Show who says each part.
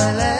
Speaker 1: my life.